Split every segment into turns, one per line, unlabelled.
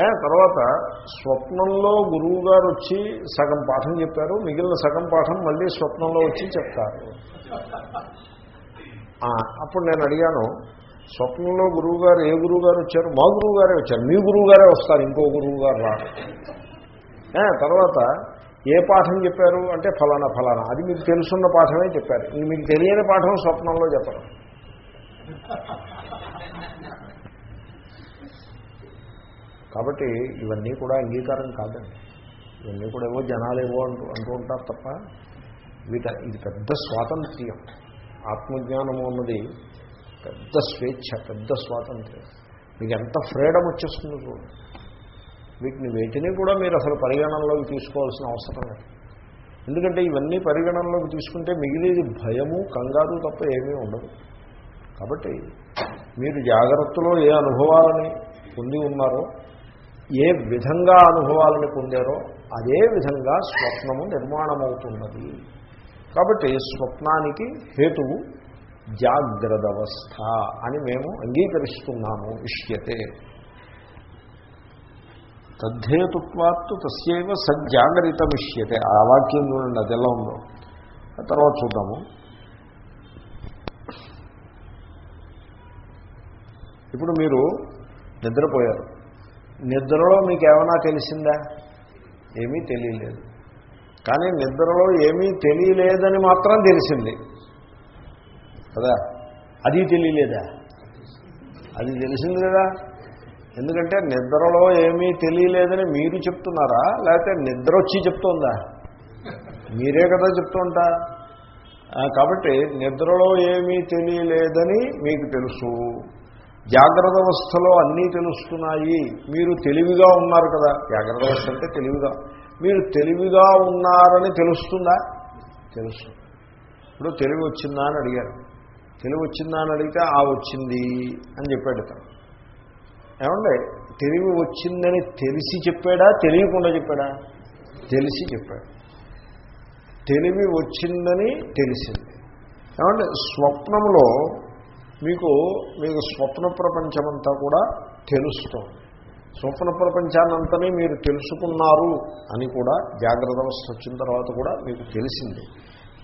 తర్వాత స్వప్నంలో గురువు గారు వచ్చి సగం పాఠం చెప్పారు మిగిలిన సగం పాఠం మళ్ళీ స్వప్నంలో వచ్చి చెప్తారు. అప్పుడు నేను అడిగాను స్వప్నంలో గురువు గారు ఏ గురువు గారు వచ్చారు? మా గురువు గారే వచ్చారు. మీ గురువు గారే వస్తారు ఇంకో గురువు గారు రారు తర్వాత ఏ పాఠం చెప్పారు? అంటే ఫలానా ఫలానా. అది మీకు తెలుసున్న పాఠమే చెప్పారు. మీకు తెలియని పాఠం స్వప్నంలో చెప్పరు. కాబట్టి ఇవన్నీ కూడా అంగీకారం కాదండి. ఇవన్నీ కూడా ఏవో జనాలు ఏవో అంటూ అంటూ ఉంటారు తప్ప వీట ఇది పెద్ద స్వాతంత్ర్యం. ఆత్మజ్ఞానము అన్నది పెద్ద స్వేచ్ఛ పెద్ద స్వాతంత్ర్యం. మీకు ఎంత ఫ్రీడమ్ వచ్చేస్తుందో చూడండి. వీటిని వేటిని కూడా మీరు అసలు పరిగణనలోకి తీసుకోవాల్సిన అవసరం లేదు. ఎందుకంటే ఇవన్నీ పరిగణనలోకి తీసుకుంటే మిగిలేది భయము కంగారు తప్ప ఏమీ ఉండదు. కాబట్టి మీరు జాగ్రత్తలో ఏ అనుభవాలని పొంది ఉన్నారో ఏ విధంగా అనుభవాలను పొందారో అదే విధంగా స్వప్నము నిర్మాణమవుతున్నది. కాబట్టి స్వప్నానికి హేతువు జాగ్రదవస్థ అని మేము అంగీకరిస్తున్నాము ఇష్యతే. తద్ధేతుత్వాత్తు తస్యవ సజ్జాగరితమిష్యతే. ఆ వాక్యం చూడండి అది ఎలా ఉందో. తర్వాత చూద్దాము. ఇప్పుడు మీరు నిద్రపోయారు. నిద్రలో మీకు ఏమైనా తెలిసిందా? ఏమీ తెలియలేదు. కానీ నిద్రలో ఏమీ తెలియలేదని మాత్రం తెలిసింది. కదా? అది తెలియలేదా? అది తెలిసింది కదా? ఎందుకంటే నిద్రలో ఏమీ తెలియలేదని మీరు చెప్తున్నారా? లేకపోతే నిద్ర వచ్చి చెప్తుందా? మీరే కదా చెప్తుంటా? కాబట్టి నిద్రలో ఏమీ తెలియలేదని మీకు తెలుసు. జాగ్రత్త అవస్థలో అన్నీ తెలుస్తున్నాయి. మీరు తెలివిగా ఉన్నారు కదా. జాగ్రత్త అవస్థ అంటే తెలివిగా. మీరు తెలివిగా ఉన్నారని తెలుస్తుందా? తెలుస్తుంది ఇప్పుడు తెలివి వచ్చిందా అని అడిగారు. తెలివి వచ్చిందా అని అడిగితే ఆ వచ్చింది అని చెప్పాడు తను. ఏమండి? తెలివి వచ్చిందని తెలిసి చెప్పాడా? తెలియకుండా చెప్పాడా? తెలిసి చెప్పాడు. తెలివి వచ్చిందని తెలిసింది. ఏమంటే స్వప్నంలో మీకు మీకు స్వప్న ప్రపంచమంతా కూడా తెలుస్తుంది. స్వప్న ప్రపంచాన్నంతని మీరు తెలుసుకున్నారు అని కూడా జాగ్రత్త అవస్థ వచ్చిన తర్వాత కూడా మీకు తెలిసింది.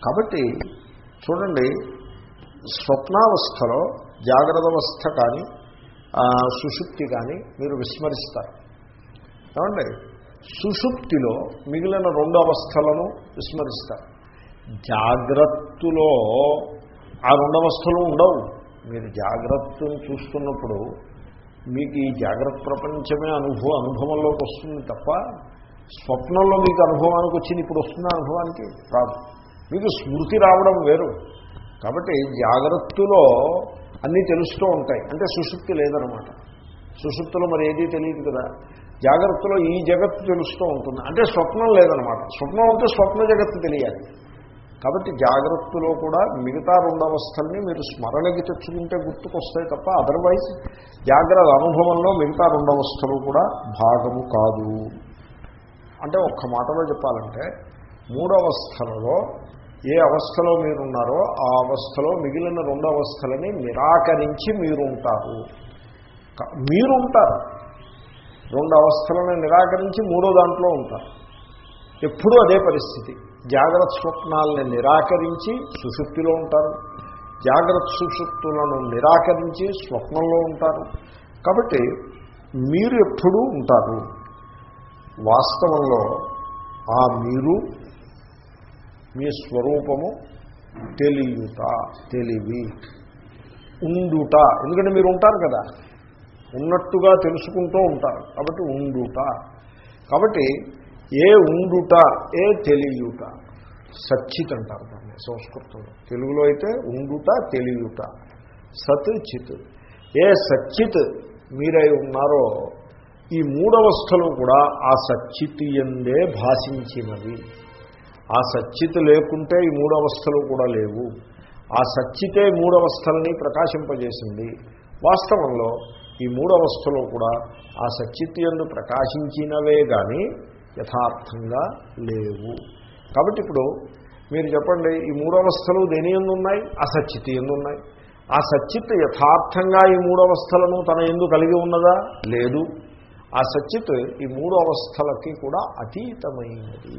కాబట్టి చూడండి స్వప్నావస్థలో జాగ్రత్త అవస్థ కానీ సుషుప్తి కానీ మీరు విస్మరిస్తారు. ఏమండి? సుషుప్తిలో మిగిలిన రెండు అవస్థలను విస్మరిస్తారు. జాగ్రత్తలో ఆ రెండు అవస్థలు ఉండవు. మీరు జాగ్రత్తను చూస్తున్నప్పుడు మీకు ఈ జాగ్రత్త ప్రపంచమే అనుభవ అనుభవంలోకి వస్తుంది తప్ప స్వప్నంలో మీకు అనుభవానికి వచ్చింది ఇప్పుడు వస్తున్న అనుభవానికి రాదు. మీకు స్మృతి రావడం వేరు. కాబట్టి జాగ్రత్తలో అన్నీ తెలుస్తూ ఉంటాయి. అంటే సుశుక్తి లేదనమాట. సుశుక్తిలో మరి ఏదీ తెలియదు కదా. జాగ్రత్తలో ఈ జగత్తు తెలుస్తూ ఉంటుంది. అంటే స్వప్నం లేదనమాట. స్వప్నం అంటే స్వప్న జగత్తు తెలియాలి. కాబట్టి జాగ్రత్తలో కూడా మిగతా రెండు అవస్థల్ని మీరు స్మరణకి తెచ్చుకుంటే గుర్తుకొస్తాయి తప్ప అదర్వైజ్ జాగ్రత్త అనుభవంలో మిగతా రెండు అవస్థలు కూడా భాగము కాదు. అంటే ఒక్క మాటలో చెప్పాలంటే మూడవస్థలలో ఏ అవస్థలో మీరున్నారో ఆ అవస్థలో మిగిలిన రెండు అవస్థలని నిరాకరించి మీరుంటారు. మీరుంటారు. రెండు అవస్థలను నిరాకరించి మూడో దాంట్లో ఉంటారు. ఎప్పుడూ అదే పరిస్థితి. జాగ్రత్త స్వప్నాలని నిరాకరించి సుషుప్తిలో ఉంటారు. జాగ్రత్త సుషుప్తులను నిరాకరించి స్వప్నంలో ఉంటారు. కాబట్టి మీరు ఎప్పుడూ ఉంటారు. వాస్తవంలో ఆ మీరు మీ స్వరూపము తెలియుట తెలివి ఉండుట. ఎందుకంటే మీరు ఉంటారు కదా. ఉన్నట్టుగా తెలుసుకుంటూ ఉంటారు. కాబట్టి ఉండుట. కాబట్టి ఏ ఉండుట ఏ తెలియుట. సచ్చిత్ అంటారు దాన్ని సంస్కృతంలో. తెలుగులో అయితే ఉండుట తెలియుట. సత్ చిత్ ఏ సచ్చిత్ మీరై ఉన్నారో ఈ మూడవస్థలు కూడా ఆ సచ్చిత్ ఎందే భాషించినవి. ఆ సచ్చిత్ లేకుంటే ఈ మూడవస్థలు కూడా లేవు. ఆ సచ్చితే మూడవస్థలని ప్రకాశింపజేసింది. వాస్తవంలో ఈ మూడవస్థలు కూడా ఆ సచ్చిత్ ఎందు ప్రకాశించినవే కానీ యథార్థంగా లేవు. కాబట్టి ఇప్పుడు మీరు చెప్పండి ఈ మూడవస్థలు దేని ఎందు ఉన్నాయి అసచ్చిత్ ఎందు ఉన్నాయి ఆ సచ్చిత్ యథార్థంగా ఈ మూడవస్థలను తన ఎందు కలిగి ఉన్నదా? లేదు. ఆ సచ్చిత్ ఈ మూడు అవస్థలకి కూడా అతీతమైనది.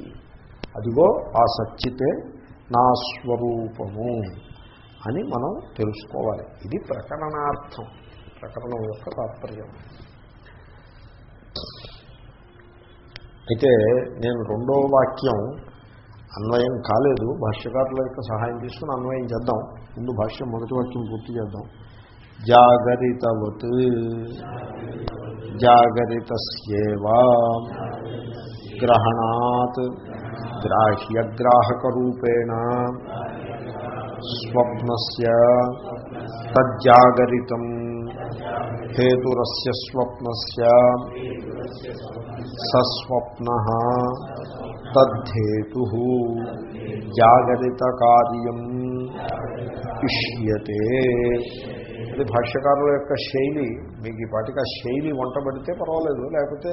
అదిగో ఆ సచ్చితే నా స్వరూపము అని మనం తెలుసుకోవాలి. ఇది ప్రకరణార్థం ప్రకరణం యొక్క తాత్పర్యం. అయితే నేను రెండో వాక్యం అన్వయం కాలేదు. భాష్యకారుల యొక్క సహాయం తీసుకుని అన్వయం చేద్దాం. ముందు భాష్యం మొదటి వాక్యం పూర్తి చేద్దాం. జాగరితవత్. జాగరితస్యేవా. గ్రహణాత్. గ్రాహ్యగ్రాహకరూపేణ. స్వప్నస్య. తజ్జాగరితం. హేతురస్య స్వప్నస్య. సస్వప్న తద్ధేతు. జాగరిత కార్యం ఇష్యతే. ఇది భాష్యకారుల యొక్క శైలి. మీకు ఈ పాటికి ఆ శైలి వంట పడితే పర్వాలేదు. లేకపోతే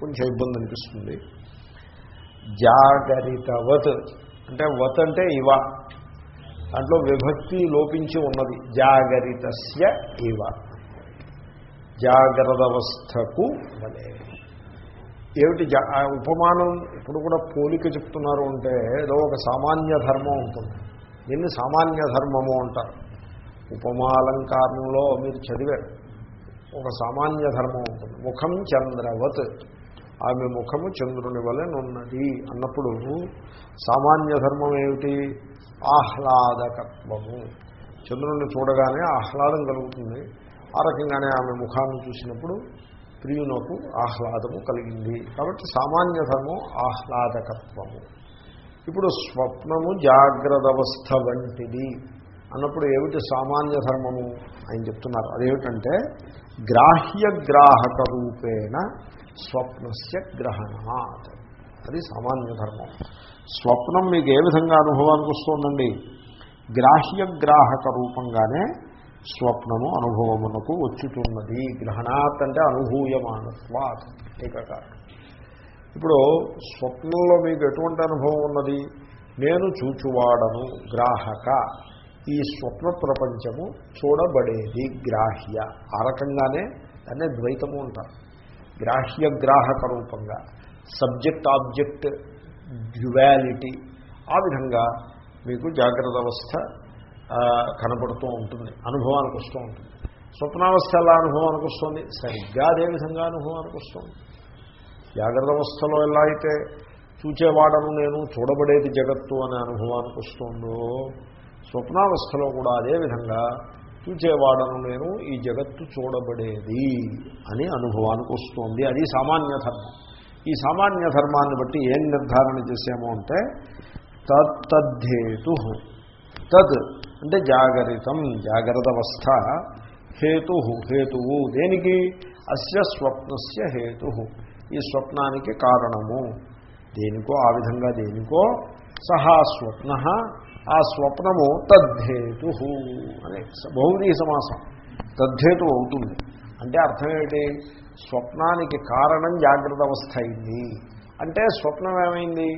కొంచెం ఇబ్బంది అనిపిస్తుంది. జాగరితవత్ అంటే వత్ అంటే ఇవ. దాంట్లో విభక్తి లోపించి ఉన్నది. జాగరితస్య ఇవ. జాగ్రత్తవస్థకు వలే ఏమిటి ఉపమానం ఇప్పుడు కూడా పోలిక చెప్తున్నారు అంటే ఏదో ఒక సామాన్య ధర్మం ఉంటుంది. దీన్ని సామాన్య ధర్మము అంటారు. ఉపమాలంకారంలో మీరు చదివారు ఒక సామాన్య ధర్మం ఉంటుంది. ముఖం చంద్రవత్. ఆమె ముఖము చంద్రుని వలె నున్నది అన్నప్పుడు సామాన్య ధర్మం ఏమిటి? ఆహ్లాదకత్వము. చంద్రుని చూడగానే ఆహ్లాదం కలుగుతుంది. ఆ రకంగానే ఆమె ముఖాన్ని చూసినప్పుడు ప్రియునకు ఆహ్లాదము కలిగింది. కాబట్టి సామాన్య ధర్మం ఆహ్లాదకత్వము. ఇప్పుడు స్వప్నము జాగ్రత్త అవస్థ వంటిది అన్నప్పుడు ఏమిటి సామాన్య ధర్మము ఆయన చెప్తున్నారు. అదేమిటంటే గ్రాహ్యగ్రాహక రూపేణ స్వప్నస్య గ్రహణాత్. అది సామాన్య ధర్మం. స్వప్నం మీకు ఏ విధంగా అనుభవానికి వస్తుందండి? గ్రాహ్యగ్రాహక రూపంగానే స్వప్నము అనుభవమునకు వచ్చుతున్నది. గ్రహణాత్ అంటే అనుభూయమానత్వాత్ ఏకకారణం ఇప్పుడు స్వప్నంలో మీకు ఎటువంటి అనుభవం ఉన్నది? నేను చూచువాడను గ్రాహక. ఈ స్వప్న ప్రపంచము చూడబడేది గ్రాహ్య. ఆ రకంగానే దాన్నే ద్వైతము అంటారు. గ్రాహ్య గ్రాహక రూపంగా. Subject object duality. ఆ విధంగా మీకు జాగ్రత్త అవస్థ కనబడుతూ ఉంటుంది అనుభవానికి వస్తూ ఉంటుంది. స్వప్నావస్థ ఎలా అనుభవానికి వస్తుంది సరిగ్గా అదే విధంగా అనుభవానికి వస్తుంది. జాగ్రత్త అవస్థలో ఎలా అయితే చూచేవాడను నేను చూడబడేది జగత్తు అనే అనుభవానికి వస్తుందో స్వప్నావస్థలో కూడా అదేవిధంగా చూచేవాడను నేను ఈ జగత్తు చూడబడేది అని అనుభవానికి వస్తుంది. అది సామాన్య ధర్మం. ఈ సామాన్య ధర్మాన్ని బట్టి ఏం నిర్ధారణ చేసాము అంటే తద్ధేతు తద్ అంటే జాగరితం జాగ్రత్త అవస్థ హేతు హేతువు. దేనికి? అస్య స్వప్నస్య హేతు. ఈ స్వప్నానికి కారణము. దేనికో ఆ విధంగా దేనికో సహా స్వప్న ఆ స్వప్నము తద్ధేతు అనే బహుదీ సమాసం. తద్ధేతు అవుతుంది. అంటే అర్థం ఏమిటి? స్వప్నానికి కారణం జాగ్రత్త అవస్థ అయింది. అంటే స్వప్నం ఏమైంది?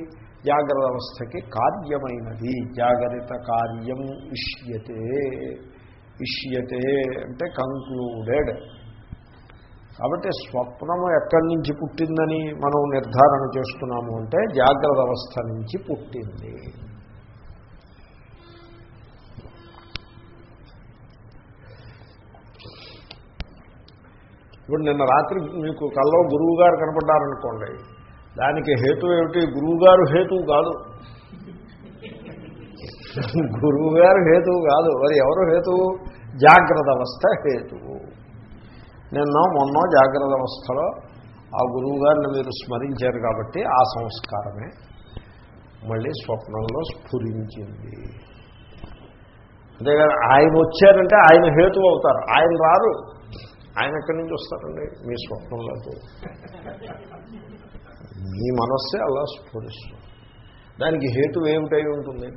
జాగ్రత్త అవస్థకి కార్యమైనది. జాగ్రత్త కార్యం ఇష్యతే. ఇష్యతే అంటే కంక్లూడెడ్ కాబట్టి స్వప్నము ఎక్కడి నుంచి పుట్టిందని మనం నిర్ధారణ చేస్తున్నాము అంటే జాగ్రత్త అవస్థ నుంచి పుట్టింది. ఇప్పుడు నిన్న రాత్రి మీకు కల్లో గురువు గారు కనపడ్డారనుకోండి. దానికి హేతు ఏమిటి? గురువుగారు హేతువు కాదు. గురువుగారు హేతువు కాదు. మరి ఎవరు హేతువు జాగ్రత్త అవస్థ హేతువు నిన్న మొన్న జాగ్రత్త అవస్థలో ఆ గురువు గారిని మీరు స్మరించారు కాబట్టి ఆ సంస్కారమే మళ్ళీ స్వప్నంలో స్ఫురించింది. అంతేగాని ఆయన వచ్చారంటే ఆయన హేతు అవుతారు. ఆయన రారు. ఆయన ఎక్కడి నుంచి వస్తారండి? మీ స్వప్నంలోకి. మీ మనస్సే అలా స్ఫురిస్తుంది. దానికి హేతు ఏమిటై ఉంటుంది?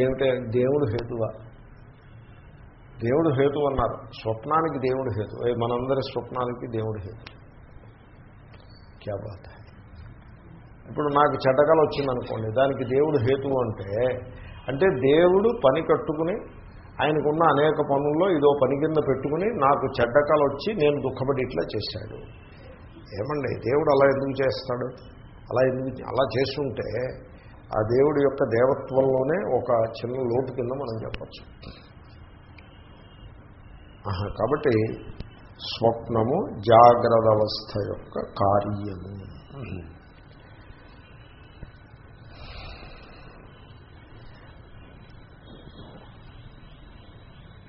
ఏమిటై? దేవుడు హేతువా? దేవుడు హేతు అన్నారు. స్వప్నానికి దేవుడు హేతు. ఏ మనందరి స్వప్నానికి దేవుడు హేతు. క్యా బాధ ఇప్పుడు నాకు చెడ్డకల వచ్చిందనుకోండి దానికి దేవుడు హేతు అంటే అంటే దేవుడు పని కట్టుకుని ఆయనకున్న అనేక పనుల్లో ఇదో పని కింద పెట్టుకుని నాకు చెడ్డకాలు వచ్చి నేను దుఃఖపడి ఇట్లా చేశాడు. ఏమండి దేవుడు అలా ఎందుకు చేస్తాడు? అలా ఎందుకు అలా చేస్తుంటే ఆ దేవుడి యొక్క దేవత్వంలోనే ఒక చిన్న లోటు కింద మనం చెప్పచ్చు. కాబట్టి స్వప్నము జాగ్రత్త అవస్థ యొక్క కార్యము.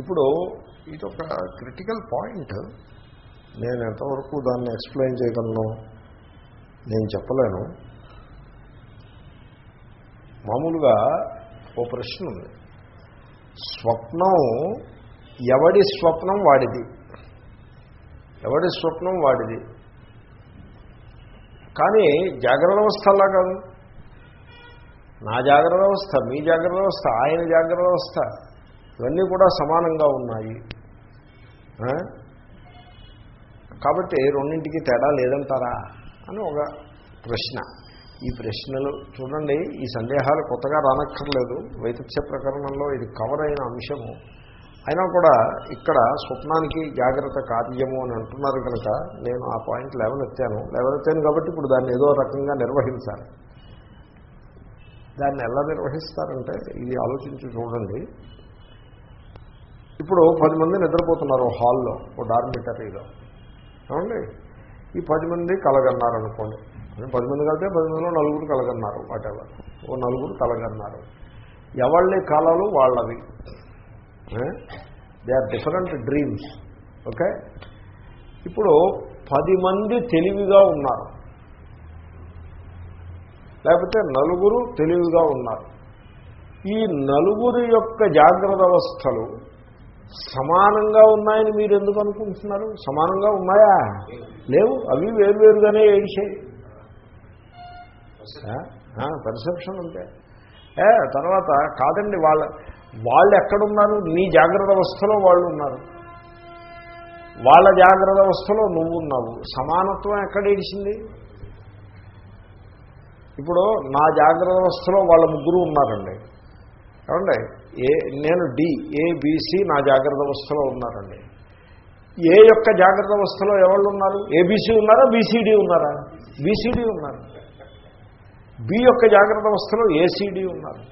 ఇప్పుడు ఇది ఒక క్రిటికల్ పాయింట్. నేను ఎంతవరకు దాన్ని ఎక్స్ప్లెయిన్ చేయగలను? నేను చెప్పలేను. మామూలుగా ఓ ప్రశ్న ఉంది. స్వప్నం ఎవడి స్వప్నం వాడిది? ఎవడి స్వప్నం వాడిది? కానీ జాగ్రత్త అవస్థ అలా కాదు. నా జాగ్రత్త అవస్థ మీ జాగ్రత్త అవస్థ ఆయన జాగ్రత్త అవస్థ ఇవన్నీ కూడా సమానంగా ఉన్నాయి. కాబట్టి రెండింటికి తేడా లేదంటారా? అని ఒక ప్రశ్న. ఈ ప్రశ్నలు చూడండి ఈ సందేహాలు కొత్తగా రానక్కర్లేదు. వైతథ్య ప్రకరణంలో ఇది కవర్ అయిన అంశము. అయినా కూడా ఇక్కడ స్వప్నానికి జాగ్రత్త కార్యము అని అంటున్నారు కనుక నేను ఆ పాయింట్ లేవనెత్తాను. లేవనెత్తాను కాబట్టి ఇప్పుడు దాన్ని ఏదో రకంగా నిర్వహించాలి. దాన్ని ఎలా నిర్వహిస్తారంటే ఇది ఆలోచించి చూడండి. ఇప్పుడు పది మంది నిద్రపోతున్నారు హాల్లో ఓ డార్మిటరీలో ఏమండి? ఈ పది మంది కలగన్నారు అనుకోండి పది మంది కలిపితే పది మందిలో నలుగురు కలగన్నారు వాటెవర్ ఓ నలుగురు కలగన్నారు. ఎవళ్ళ కళలు వాళ్ళవి? They are different dreams okay ఇప్పుడు పది మంది తెలివిగా ఉన్నారు. లేకపోతే నలుగురు తెలివిగా ఉన్నారు. ఈ నలుగురు యొక్క జాగ్రత్త అవస్థలు సమానంగా ఉన్నాయని మీరు ఎందుకు అనుకుంటున్నారు? సమానంగా ఉన్నాయా? లేవు. అవి వేరువేరుగానే ఏడిచాయి. పర్సెప్షన్ అంతే. ఏ తర్వాత కాదండి వాళ్ళ వాళ్ళు ఎక్కడున్నారు నీ జాగ్రత్త అవస్థలో వాళ్ళు ఉన్నారు. వాళ్ళ జాగ్రత్త అవస్థలో నువ్వు ఉన్నావు సమానత్వం ఎక్కడ ఏడిచింది? ఇప్పుడు నా జాగ్రత్త అవస్థలో వాళ్ళ ముగ్గురు ఉన్నారండి. ఏమండి? ఏ నేను డి ఏబిసి నా జాగ్రత్త అవస్థలో ఉన్నారండి. ఏ యొక్క జాగ్రత్త అవస్థలో ఎవరు ఉన్నారు? ఏబిసి ఉన్నారా? బీసీడీ ఉన్నారా? బీసీడీ ఉన్నారు. బి యొక్క జాగ్రత్త అవస్థలో ఏసీడీ ఉన్నారు?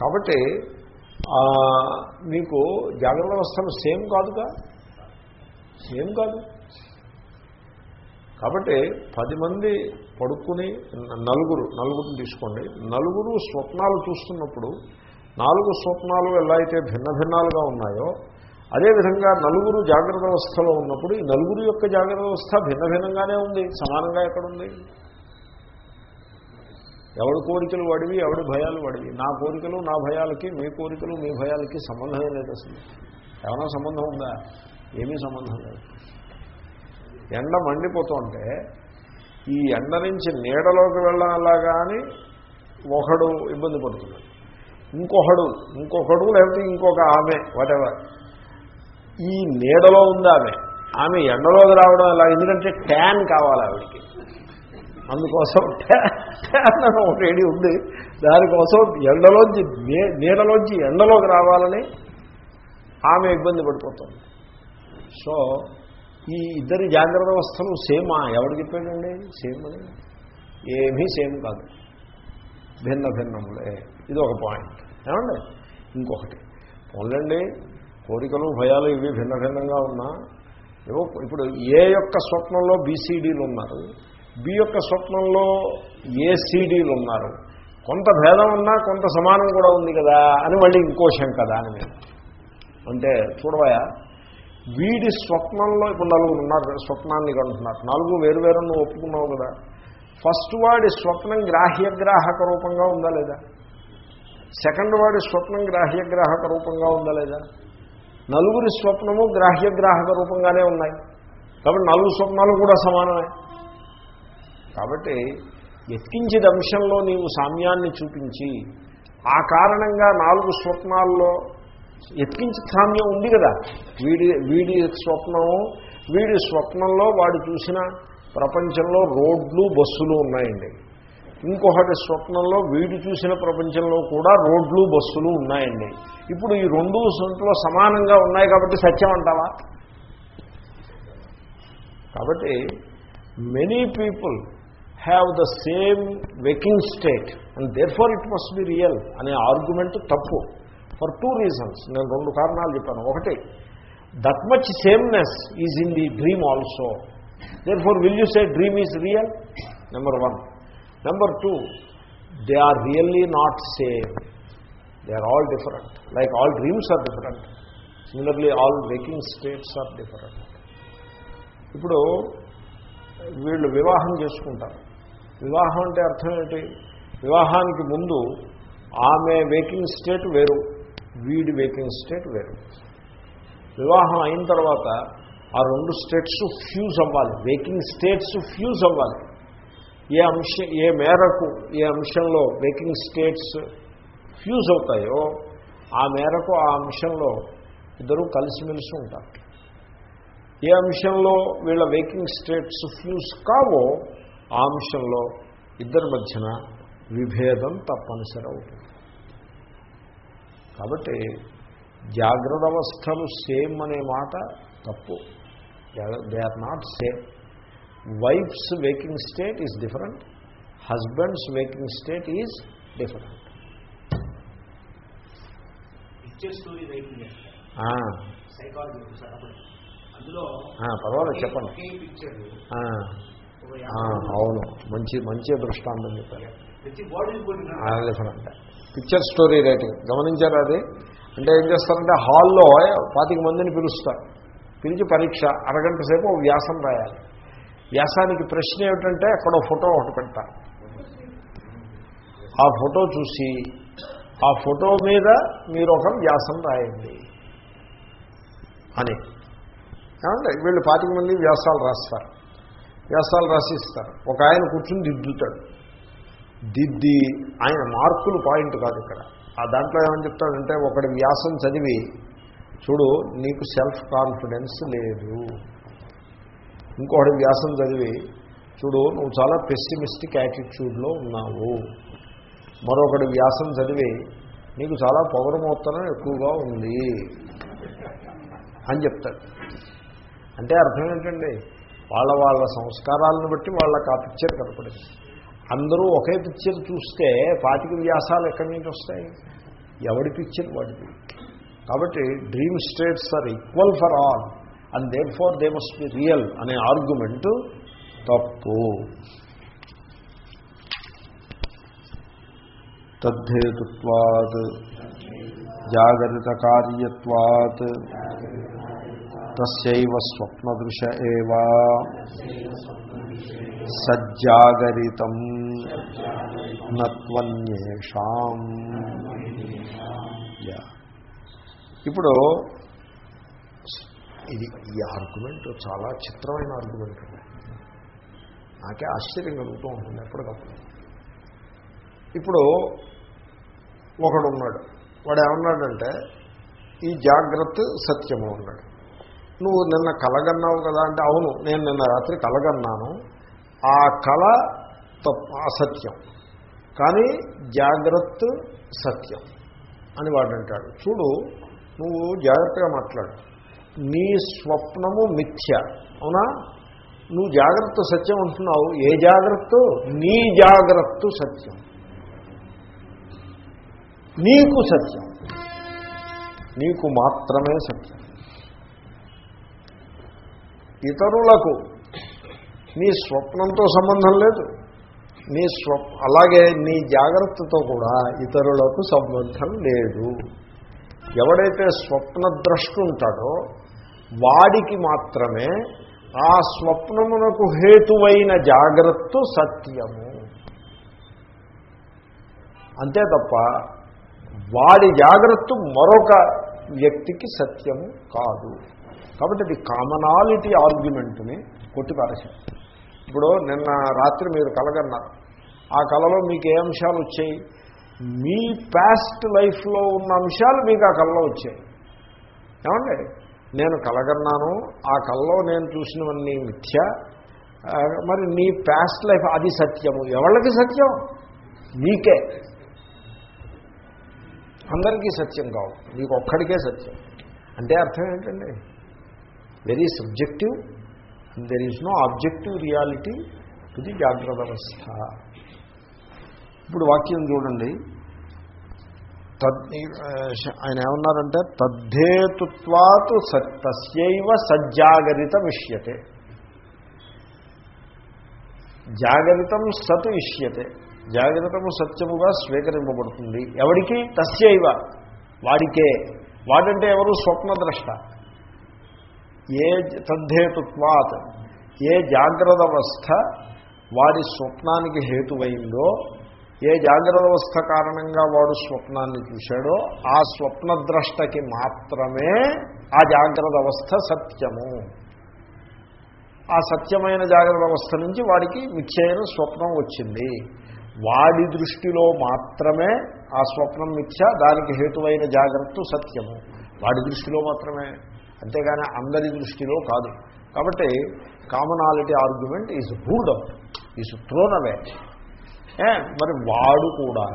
కాబట్టి మీకు జాగ్రత్త అవస్థలు సేమ్ కాదుగా? సేమ్ కాదు. కాబట్టి పది మంది పడుకుని నలుగురు నలుగురిని తీసుకోండి. నలుగురు స్వప్నాలు చూస్తున్నప్పుడు నాలుగు స్వప్నాలు ఎలా అయితే భిన్న భిన్నాలుగా ఉన్నాయో అదేవిధంగా నలుగురు జాగ్రత్త అవస్థలో ఉన్నప్పుడు ఈ నలుగురు యొక్క జాగ్రత్త అవస్థ భిన్న భిన్నంగానే ఉంది సమానంగా ఎక్కడుంది? ఎవడి కోరికలు వాడివి ఎవడి భయాలు వాడివి? నా కోరికలు నా భయాలకి మీ కోరికలు మీ భయాలకి సంబంధమే లేదు అసలు. ఏమైనా సంబంధం ఉందా? ఏమీ సంబంధం లేదు. ఎండ మండిపోతుంటే ఈ ఎండ నుంచి నీడలోకి వెళ్ళాలా కానీ ఒకడు ఇబ్బంది పడుతున్నాడు. ఇంకొకడు ఇంకొకడు లేకపోతే ఇంకొక ఆమె వాటెవర్ ఈ నీడలో ఉంది ఆమె. ఆమె ఎండలోకి రావడం ఎలా? ఎందుకంటే ట్యాన్ కావాలి ఆవిడికి. అందుకోసం ట్యాన్ అని ఒక ఏడి ఉంది. దానికోసం ఎండలోంచి నీడలోంచి ఎండలోకి రావాలని ఆమె ఇబ్బంది పడిపోతుంది. సో ఈ ఇద్దరి జాగ్రత్త అవస్థలు సేమా ఎవరు చెప్పాడండి? సేమ్ అని ఏమీ సేమ్ కాదు. భిన్న భిన్నములే. ఇది ఒక పాయింట్. ఏమండి? ఇంకొకటి. పోలండి కోరికలు భయాలు ఇవి భిన్న భిన్నంగా ఉన్నా ఏవో ఇప్పుడు ఏ యొక్క స్వప్నంలో బీసీడీలు ఉన్నారు బి యొక్క స్వప్నంలో ఏసీడీలు ఉన్నారు కొంత భేదం ఉన్నా కొంత సమానం కూడా ఉంది కదా అని మళ్ళీ ఇంకో శంక దాని మీద అంటే చూడవయా వీడి స్వప్నంలో ఇప్పుడు నలుగురు ఉన్నారు స్వప్నాన్ని కంటున్నారు. నాలుగు వేరు వేరు నువ్వు ఒప్పుకున్నావు కదా. ఫస్ట్ వాడి స్వప్నం గ్రాహ్యగ్రాహక రూపంగా ఉందా లేదా? సెకండ్ వాడి స్వప్నం గ్రాహ్యగ్రాహక రూపంగా ఉందా లేదా? నలుగురి స్వప్నము గ్రాహ్యగ్రాహక రూపంగానే ఉన్నాయి. కాబట్టి నలుగురు స్వప్నాలు కూడా సమానమే. కాబట్టి ఎత్కించిన అంశంలో నీవు సామ్యాన్ని చూపించి ఆ కారణంగా నాలుగు స్వప్నాల్లో సామ్యం ఉంది కదా. వీడి వీడి స్వప్నము వీడి స్వప్నంలో వాడు చూసిన ప్రపంచంలో రోడ్లు బస్సులు ఉన్నాయండి. ఇంకొకటి స్వప్నంలో వీడు చూసిన ప్రపంచంలో కూడా రోడ్లు బస్సులు ఉన్నాయండి. ఇప్పుడు ఈ రెండు సొంతలో సమానంగా ఉన్నాయి కాబట్టి సత్యం అంటావా? కాబట్టి many people have the same waking state and therefore it must be real అనే ఆర్గ్యుమెంట్ తప్పు. For two reasons. నేను రెండు కారణాలు చెప్పాను. ఒకటి that much sameness is in the dream also therefore will you say dream is real number one number two they are really not same they are all different like all dreams are different similarly all waking states are different ఇప్పుడు వీళ్ళు వివాహం చేసుకుంటారు. వివాహం అంటే అర్థం ఏంటి? వివాహానికి ముందు ఆమె వేకింగ్ స్టేట్ వేరు. వీడి వేకింగ్ స్టేట్ వేరు. వివాహం అయిన తర్వాత ఆ రెండు స్టేట్స్ ఫ్యూజ్ అవ్వాలి. వేకింగ్ స్టేట్స్ ఫ్యూజ్ అవ్వాలి. ఏ అంశ ఏ మేరకు ఏ అంశంలో వేకింగ్ స్టేట్స్ ఫ్యూజ్ అవుతాయో ఆ మేరకు ఆ అంశంలో ఇద్దరూ కలిసిమెలిసి ఉంటారు. ఏ అంశంలో వీళ్ళ వేకింగ్ స్టేట్స్ ఫ్యూజ్ కావో ఆ అంశంలో ఇద్దరి మధ్యన విభేదం తప్పనిసరి అవుతుంది. కాబట్టి జాగ్రత్త అవస్థలు సేమ్ అనే మాట తప్పు. They are not same wife's waking state is different husband's waking state is different పర్వాలేదు చెప్పండి. అవును. మంచి మంచి దృష్టాంతం చెప్పారు. Different picture story writing. గమనించారా అది? అంటే ఏం చేస్తారంటే హాల్లో పాతిక మందిని పిలుస్తారు. పిలిచి పరీక్ష అరగంట సేపు వ్యాసం రాయాలి. వ్యాసానికి ప్రశ్న ఏమిటంటే అక్కడ ఫోటో ఒకటి పెడతారు ఆ ఫోటో చూసి ఆ ఫోటో మీద మీరు ఒక వ్యాసం రాయండి. అని. ఏమంటే వీళ్ళు పాతిక మంది వ్యాసాలు రాస్తారు. వ్యాసాలు రాసిస్తారు. ఒక ఆయన కూర్చుని దిద్దుతాడు. దిద్ది ఆయన మార్కులు పాయింట్ కాదు ఇక్కడ. ఆ దాంట్లో ఏమని చెప్తాడంటే ఒకటి వ్యాసం చదివి చూడు నీకు సెల్ఫ్ కాన్ఫిడెన్స్ లేదు. ఇంకొకటి వ్యాసం చదివి చూడు నువ్వు చాలా పెస్సిమిస్టిక్ యాటిట్యూడ్లో ఉన్నావు. మరొకటి వ్యాసం చదివి నీకు చాలా పౌరమోత్తరం ఎక్కువగా ఉంది అని చెప్తాడు. అంటే అర్థం ఏంటండి? వాళ్ళ వాళ్ళ సంస్కారాలను బట్టి వాళ్ళకి ఆ పిక్చర్ కనపడింది. అందరూ ఒకే పిక్చర్ చూస్తే పాతిక వ్యాసాలు ఎక్కడి నుంచి వస్తాయి? ఎవడి పిక్చర్? వాడిది. కాబట్టి dream states are equal for all and therefore they must be real అనే ఆర్గ్యుమెంటు తప్పు. తద్ధేతుత్వాత్ జాగరిత కార్యత్వాత్ తస్యవ స్వప్నదృశ ఏవా. సజ్జాగరితం నత్వన్యేషాం. ఇప్పుడు ఇది ఈ ఆర్గ్యుమెంట్ చాలా చిత్రమైన ఆర్గ్యుమెంట్ నాకే ఆశ్చర్యం కలుగుతూ ఉంటుంది ఎప్పటికప్పుడు. ఇప్పుడు ఒకడు ఉన్నాడు వాడు ఏమన్నాడంటే ఈ జాగ్రత్త సత్యము అన్నాడు. నువ్వు నిన్న కలగన్నావు కదా అంటే అవును నేను నిన్న రాత్రి కలగన్నాను. ఆ కళ తప్ప అసత్యం కానీ జాగ్రత్త సత్యం అని వాడు అంటాడు చూడు నువ్వు జాగ్రత్తగా మాట్లాడు. నీ స్వప్నము మిథ్య. అవునా? నువ్వు జాగ్రత్త సత్యం అంటున్నావు. ఏ జాగ్రత్త? నీ జాగ్రత్త సత్యం. నీకు సత్యం. నీకు మాత్రమే సత్యం. ఇతరులకు నీ స్వప్నంతో సంబంధం లేదు. నీ స్వప్ అలాగే నీ జాగ్రత్తతో కూడా ఇతరులకు సంబంధం లేదు. ఎవడైతే స్వప్నద్రష్టు ఉంటాడో వాడికి మాత్రమే ఆ స్వప్నమునకు హేతువైన జాగ్రత్త సత్యము. అంతే తప్ప వాడి జాగ్రత్త మరొక వ్యక్తికి సత్యము కాదు. కాబట్టి ఇది కామనాలిటీ ఆర్గ్యుమెంట్ని కొట్టిపారేశారు. ఇప్పుడు నిన్న రాత్రి మీరు కలగన్నారు. ఆ కళలో మీకు ఏ అంశాలు వచ్చాయి? మీ పాస్ట్ లైఫ్లో ఉన్న అంశాలు మీకు ఆ కళలో వచ్చాయి. ఏమండి? నేను కలగన్నాను ఆ కళలో నేను చూసినవన్నీ మిథ్య. మరి నీ పాస్ట్ లైఫ్ అది సత్యము. ఎవళ్ళకి సత్యం? మీకే. అందరికీ సత్యం కావు. మీకు ఒక్కడికే సత్యం. అంటే అర్థం ఏంటండి? Very subjective there is no objective reality ఇది జాగ్రత్త అవస్థ ఇప్పుడు వాక్యం చూడండి. తద్ ఆయన ఏమన్నారంటే తద్ధేతుత్వాత్ సత్ తస్యైవ సజ్జాగరిత ఇష్యతే జాగరితం సత్ ఇష్యతే. జాగ్రత్తము సత్యముగా స్వీకరింపబడుతుంది. ఎవడికి? తస్యైవ. వాడికే. వాడంటే ఎవరు? స్వప్నద్రష్ట. ఏ తద్ధేతుత్వాత్ ఏ జాగ్రత్త అవస్థ వాడి స్వప్నానికి హేతువైందో ఏ జాగ్రత్త అవస్థ కారణంగా వాడు స్వప్నాన్ని చూశాడో ఆ స్వప్నద్రష్టకి మాత్రమే ఆ జాగ్రత్త అవస్థ సత్యము. ఆ సత్యమైన జాగ్రత్త అవస్థ నుంచి వాడికి మిథ్యైన స్వప్నం వచ్చింది. వాడి దృష్టిలో మాత్రమే ఆ స్వప్నం మిథ్య దానికి హేతువైన జాగ్రత్త సత్యము. వాడి దృష్టిలో మాత్రమే. అంతేగాని అందరి దృష్టిలో కాదు. కాబట్టి commonality argument is ruled out is thrown away మరి వాడు కూడా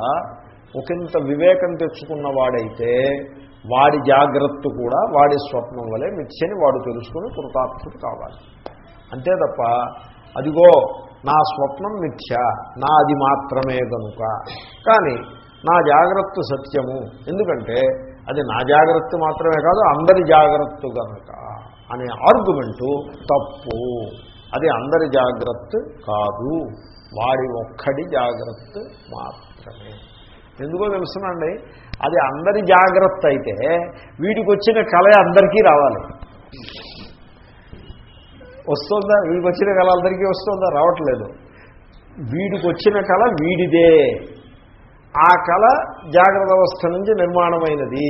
ఒకంత వివేకం తెచ్చుకున్న వాడైతే వాడి జాగ్రత్త కూడా వాడి స్వప్నం వలె మిథ్యని వాడు తెలుసుకుని కృతార్థుడు కావాలి. అంతే తప్ప అదిగో నా స్వప్నం మిథ్య నాది మాత్రమే కనుక కానీ నా జాగ్రత్త సత్యము. ఎందుకంటే అది నా జాగ్రత్త మాత్రమే కాదు అందరి జాగ్రత్త కనుక అనే ఆర్గ్యుమెంటు తప్పు. అది అందరి జాగ్రత్త కాదు వాడి ఒక్కడి జాగ్రత్త మాత్రమే. ఎందుకో తెలుసునండి అది అందరి జాగ్రత్త అయితే వీడికి వచ్చిన కళ అందరికీ రావాలి. వస్తుందా? వీడికి వచ్చిన కళ అందరికీ వస్తుందా? రావట్లేదు. వీడికి వచ్చిన కళ వీడిదే. ఆ కళ జాగ్రత్త అవస్థ నుంచి నిర్మాణమైనది.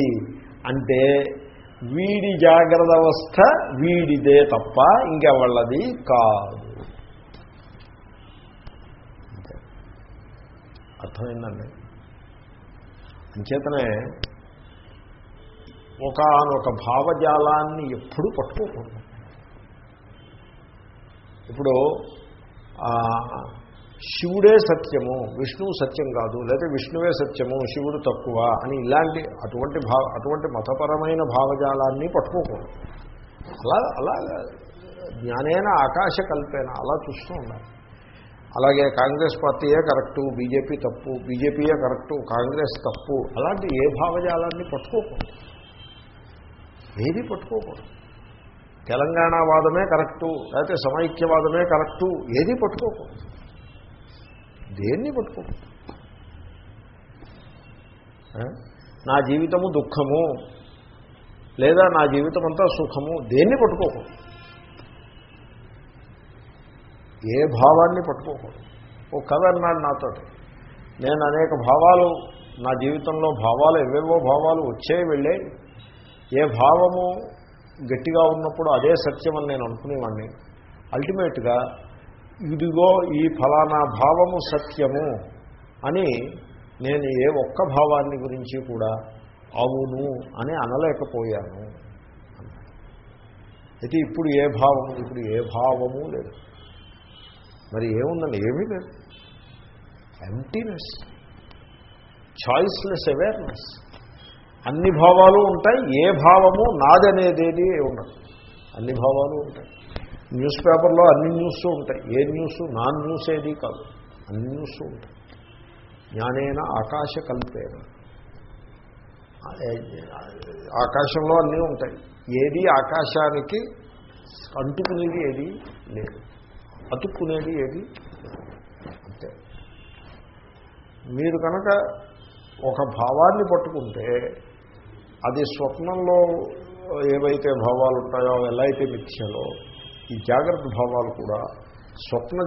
అంటే వీడి జాగ్రత్త అవస్థ వీడిదే తప్ప ఇంకెవళ్ళది కాదు. అర్థమైందండి? అంచేతనే ఒకనొక భావజాలాన్ని ఎప్పుడూ పట్టుకోకూడదు. ఇప్పుడు శివుడే సత్యము విష్ణువు సత్యం కాదు లేదా విష్ణువే సత్యము శివుడు తక్కువ అని ఇలాంటి అటువంటి భావ అటువంటి మతపరమైన భావజాలాన్ని పట్టుకోకూడదు. అలా అలా జ్ఞానేన ఆకాశ కల్పేన అలా చూస్తూ ఉండాలి. అలాగే కాంగ్రెస్ పార్టీయే కరెక్టు బీజేపీ తప్పు బీజేపీయే కరెక్టు కాంగ్రెస్ తప్పు అలాంటి ఏ భావజాలాన్ని పట్టుకోకూడదు. ఏది పట్టుకోకూడదు. తెలంగాణ వాదమే కరెక్టు లేకపోతే సమైక్యవాదమే కరెక్టు ఏది పట్టుకోకూడదు. దేన్ని పట్టుకోకూడదు నా జీవితము దుఃఖము లేదా నా జీవితం అంతా సుఖము దేన్ని పట్టుకోకూడదు ఏ భావాన్ని పట్టుకోకూడదు ఓ కథ అన్నాడు నాతో. నేను అనేక భావాలు నా జీవితంలో భావాలు ఎవేవో భావాలు వచ్చే వెళ్ళే ఏ భావము గట్టిగా ఉన్నప్పుడు అదే సత్యం అని నేను అనుకునేవాడిని అల్టిమేట్గా ఇదిగో ఈ ఫలానా భావము సత్యము అని నేను ఏ ఒక్క భావాన్ని గురించి కూడా అవును అని అనలేకపోయాను అయితే ఇప్పుడు ఏ భావము ఇప్పుడు ఏ భావము లేదు. మరి ఏముందని ఏమీ లేదు. ఎంటీనెస్ చాయిస్లెస్ అవేర్నెస్ అన్ని భావాలు ఉంటాయి ఏ భావము నాదనేదేది ఉండదు. అన్ని భావాలు ఉంటాయి. న్యూస్ పేపర్లో అన్ని న్యూస్ ఉంటాయి. ఏ న్యూస్ నాన్ న్యూస్ ఏది కాదు. అన్ని న్యూస్ ఉంటాయి. జ్ఞానేన ఆకాశ కల్పేన. ఆకాశంలో అన్నీ ఉంటాయి. ఏది ఆకాశానికి అంటుకునేది ఏది లేదు. అతుక్కునేది ఏది అంతే. మీరు కనుక ఒక భావాన్ని పట్టుకుంటే అది స్వప్నంలో ఏవైతే భావాలు ఉంటాయో ఎలా అయితే మిథ్యలో ఈ జాగ్రత్త భావాలు కూడా స్వప్న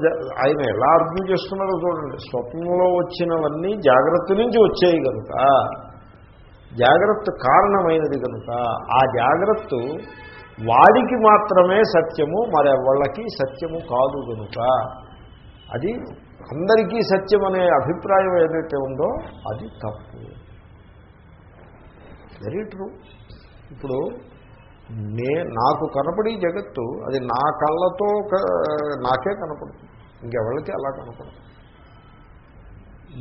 ఆయన ఎలా అర్థం చేస్తున్నారో చూడండి. స్వప్నంలో వచ్చినవన్నీ జాగ్రత్త నుంచి వచ్చాయి కనుక జాగ్రత్త కారణమైనది కనుక ఆ జాగ్రత్త వాడికి మాత్రమే సత్యము మరెవళ్ళకి సత్యము కాదు కనుక. అది అందరికీ సత్యం అనే అభిప్రాయం ఏదైతే ఉందో అది తప్పు. వెరీ ట్రూ ఇప్పుడు నే నాకు కనపడి జగత్తు అది నా కళ్ళతో నాకే కనపడుతుంది. ఇంకెవరికి అలా కనపడదు.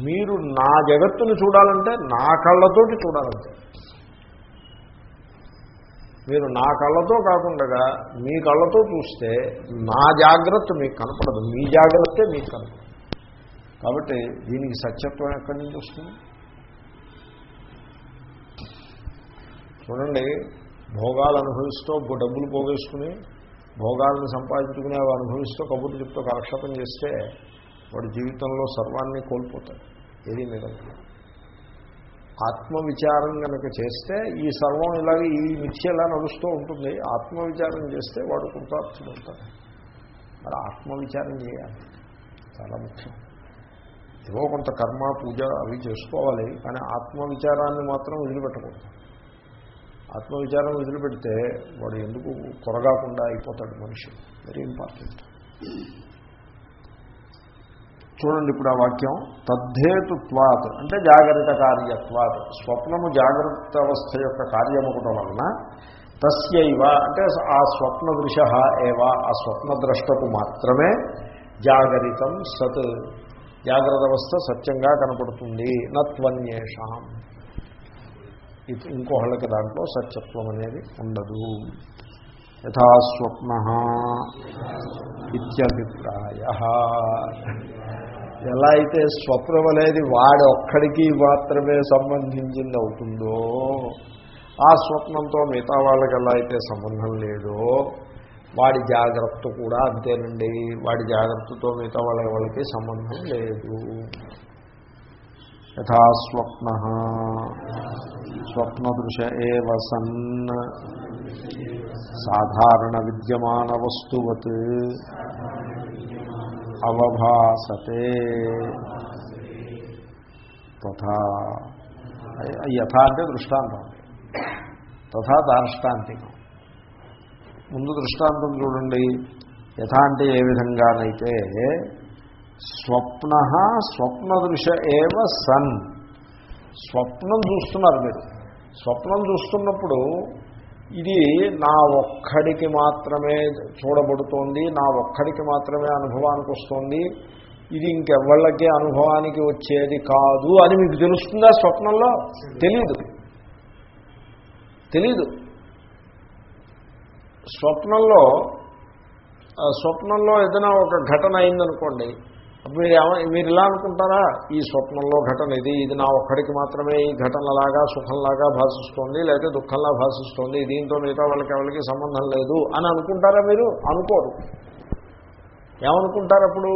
మీరు నా జగత్తును చూడాలంటే నా కళ్ళతోటి చూడాలంటే. మీరు నా కళ్ళతో కాకుండా మీ కళ్ళతో చూస్తే నా జాగ్రత్త మీకు కనపడదు. మీ జాగ్రత్తే మీకు కనపడదు. కాబట్టి దీనికి సత్యత్వం ఎక్కడి నుంచి వస్తుంది? చూడండి భోగాలు అనుభవిస్తూ డబ్బులు పోగేసుకుని భోగాలను సంపాదించుకుని అవి అనుభవిస్తూ కబుర్లు చెప్తూ కాలక్షేపం చేస్తే వాడు జీవితంలో సర్వాన్ని కోల్పోతాడు. ఏది నిరంతరం ఆత్మవిచారం కనుక చేస్తే ఈ సర్వం ఇలాగే ఈ మిథ్య ఎలా నడుస్తూ ఉంటుంది. ఆత్మవిచారం చేస్తే వాడు కృతార్థుడవుతాడు మరి ఆత్మవిచారం చేయాలి. చాలా ముఖ్యం. ఏవో కొంత కర్మ పూజ అవి చేసుకోవాలి కానీ ఆత్మవిచారాన్ని మాత్రం వదిలిపెట్టకూడదు. ఆత్మవిచారం వదిలిపెడితే వాడు ఎందుకు కొరగాకుండా అయిపోతాడు మనిషి? వెరీ ఇంపార్టెంట్ చూడండి ఇప్పుడు ఆ వాక్యం. తద్ధేతుత్వాత్ అంటే జాగ్రత్త కార్యత్వాత్. స్వప్నము జాగ్రత్త అవస్థ యొక్క కార్యముకటం వలన తస్యైవ అంటే ఆ స్వప్న దృశ ఏవా ఆ స్వప్న ద్రష్టకు మాత్రమే జాగరితం సత్. జాగ్రత్త అవస్థ సత్యంగా కనపడుతుంది. నత్వన్యేషాం. ఇంకోహళ్ళకి దాంట్లో సత్యత్వం అనేది ఉండదు. యథాస్వప్న ఇత్యభిప్రాయ. ఎలా అయితే స్వప్నం అనేది వాడి ఒక్కడికి మాత్రమే సంబంధించింది అవుతుందో ఆ స్వప్నంతో మిగతా వాళ్ళకి ఎలా అయితే సంబంధం లేదో వాడి జాగ్రత్త కూడా అంతేనండి. వాడి జాగ్రత్తతో మిగతా వాళ్ళ వాళ్ళకి సంబంధం లేదు. యథా స్వప్న. స్వప్నదృశ ఏవ సన్. సాధారణ విద్యమాన వస్తువత్. అవభాసతే. తథా. యథా అంటే దృష్టాంతం. తథా దార్ష్టాంతికం. ముందు దృష్టాంతం చూడండి. యథా అంటే ఏ విధంగానైతే స్వప్న స్వప్న దృశ ఏవ సన్. స్వప్నం చూస్తున్నారు మీరు. స్వప్నం చూస్తున్నప్పుడు ఇది నా ఒక్కడికి మాత్రమే చూడబడుతోంది నా ఒక్కడికి మాత్రమే అనుభవానికి వస్తుంది ఇది ఇంకెవ్వళ్ళకి అనుభవానికి వచ్చేది కాదు అని మీకు తెలుస్తుందా స్వప్నంలో? తెలీదు. తెలీదు. స్వప్నంలో ఆ స్వప్నంలో ఏదైనా ఒక ఘటన అయిందనుకోండి అప్పుడు మీరు ఏమ మీరు ఇలా అనుకుంటారా? ఈ స్వప్నంలో ఘటన ఇది ఇది నా ఒక్కడికి మాత్రమే ఈ ఘటనలాగా సుఖంలాగా భాషిస్తోంది లేకపోతే దుఃఖంలా భాషిస్తోంది దీంతో మిగతా వాళ్ళకి ఎవరికి సంబంధం లేదు అని అనుకుంటారా మీరు? అనుకోరు. ఏమనుకుంటారు అప్పుడు?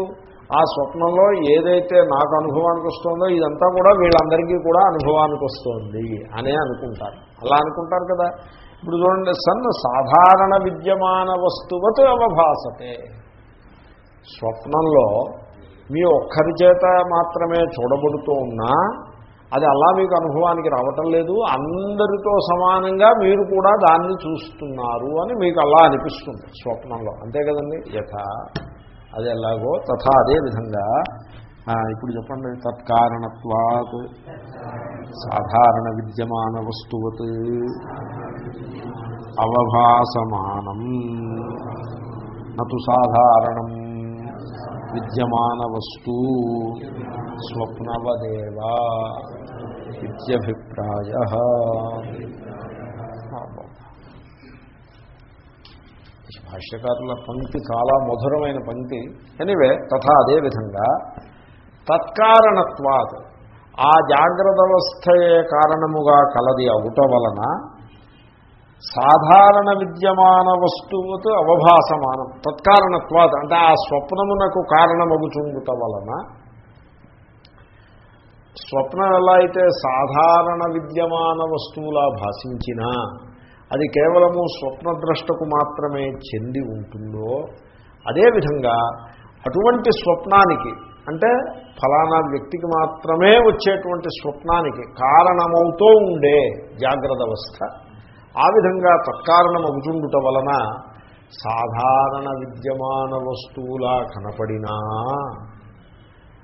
ఆ స్వప్నంలో ఏదైతే నాకు అనుభవానికి వస్తుందో ఇదంతా కూడా వీళ్ళందరికీ కూడా అనుభవానికి వస్తుంది అనే అనుకుంటారు. అలా అనుకుంటారు కదా? ఇప్పుడు చూడండి సన్ సాధారణ విద్యమాన వస్తువత్ అవభాసతే. స్వప్నంలో మీ ఒక్కరి చేత మాత్రమే చూడబడుతూ ఉన్నా అది అలా మీకు అనుభవానికి రావటం లేదు. అందరితో సమానంగా మీరు కూడా దాన్ని చూస్తున్నారు అని మీకు అలా అనిపిస్తుంది స్వప్నంలో. అంతే కదండి? యథ అది ఎలాగో తథా అదే విధంగా ఇప్పుడు చెప్పండి తత్కారణత్వాత్ సాధారణ విద్యమాన వస్తువత్ అవభాసమానం నటు సాధారణం. విద్యమాన వస్తు స్వప్నవదేవా ఇత్యభిప్రాయ భాష్యకారుల పంక్తి చాలా మధురమైన పంక్తి. ఎనివే తథా అదేవిధంగా తత్కారణత్వాత్. ఆ జాగ్రత్త అవస్థయే కారణముగా కలది అవుట వలన సాధారణ విద్యమాన వస్తువుతో అవభాసమానం తత్కారణత్వాత అంటే ఆ స్వప్నమునకు కారణమగుచుండుట వలన స్వప్నం ఎలా అయితే సాధారణ విద్యమాన వస్తువులా భాషించినా అది కేవలము స్వప్నద్రష్టకు మాత్రమే చెంది ఉంటుందో అదేవిధంగా అటువంటి స్వప్నానికి అంటే ఫలానా వ్యక్తికి మాత్రమే వచ్చేటువంటి స్వప్నానికి కారణమవుతూ ఉండే జాగ్రత్త అవస్థ ఆ విధంగా తత్కారణం అవుతుండుట వలన సాధారణ విద్యమాన వస్తువులా కనపడినా